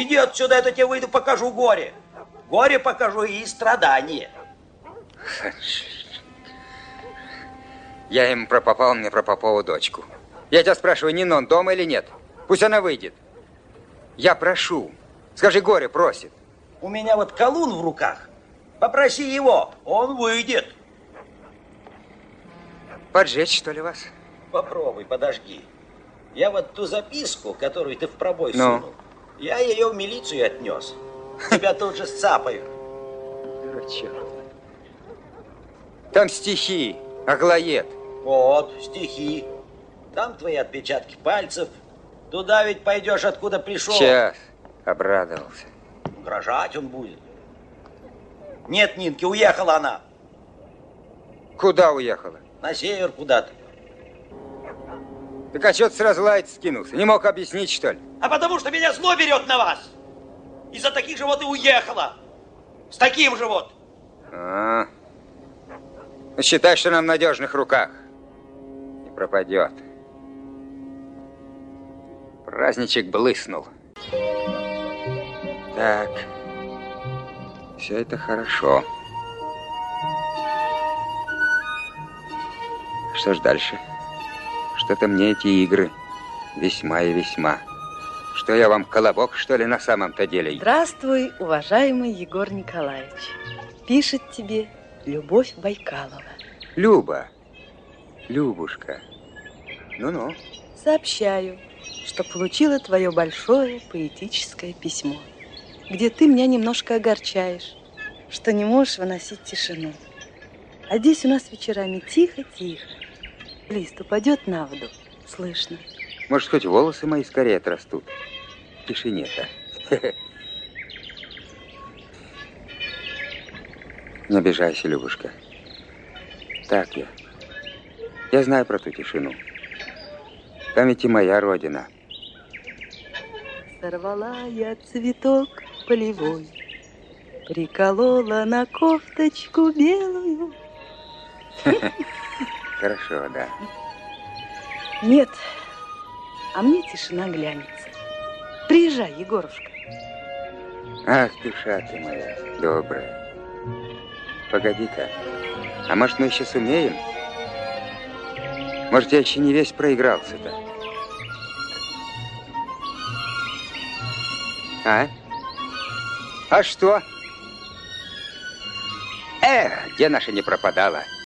Иди отсюда, я тебе выйду, покажу горе. Горе покажу и страдания. Я им пропопал мне про Попову дочку. Я тебя спрашиваю, Нинон дома или нет? Пусть она выйдет. Я прошу. Скажи, горе просит. У меня вот колун в руках. Попроси его, он выйдет. Поджечь, что ли, вас? Попробуй, подожди. Я вот ту записку, которую ты в пробой Ну? сунул, я ее в милицию отнес. Тебя тут же сцапают. Дурачок. Там стихи, Аглоед. Вот, стихи. Там твои отпечатки пальцев. Туда ведь пойдешь, откуда пришел. Сейчас. Обрадовался. Угрожать он будет. Нет, Нинки, уехала она. Куда уехала? На север куда-то. Так а что ты сразу лаять скинулся? Не мог объяснить, что ли? А потому что меня зло берет на вас. Из-за таких же вот и уехала. С таким же вот. А, ну, считай, что она в надежных руках. Не пропадет. Праздничек блыснул. Так. Все это хорошо. Что ж дальше? Что-то мне эти игры весьма и весьма. Что я вам, колобок, что ли, на самом-то деле? Здравствуй, уважаемый Егор Николаевич. Пишет тебе Любовь Байкалова. Люба. Любушка. Ну-ну. Сообщаю, что получила твое большое поэтическое письмо, где ты меня немножко огорчаешь, что не можешь выносить тишину. А здесь у нас вечерами тихо-тихо. Лист упадет на воду, слышно. Может, хоть волосы мои скорее отрастут. В тишине-то. Не обижайся, Любушка. Так я. Я знаю про ту тишину. Там ведь и моя родина. Сорвала я цветок полевой, Приколола на кофточку белую. Хорошо, да. Нет, а мне тишина глянется. Приезжай, Егорушка. Ах, душа ты моя, добрая. Погоди-ка, а может, мы еще сумеем? Может, я еще не весь проигрался-то? А? А что? Эх, где наша не пропадала?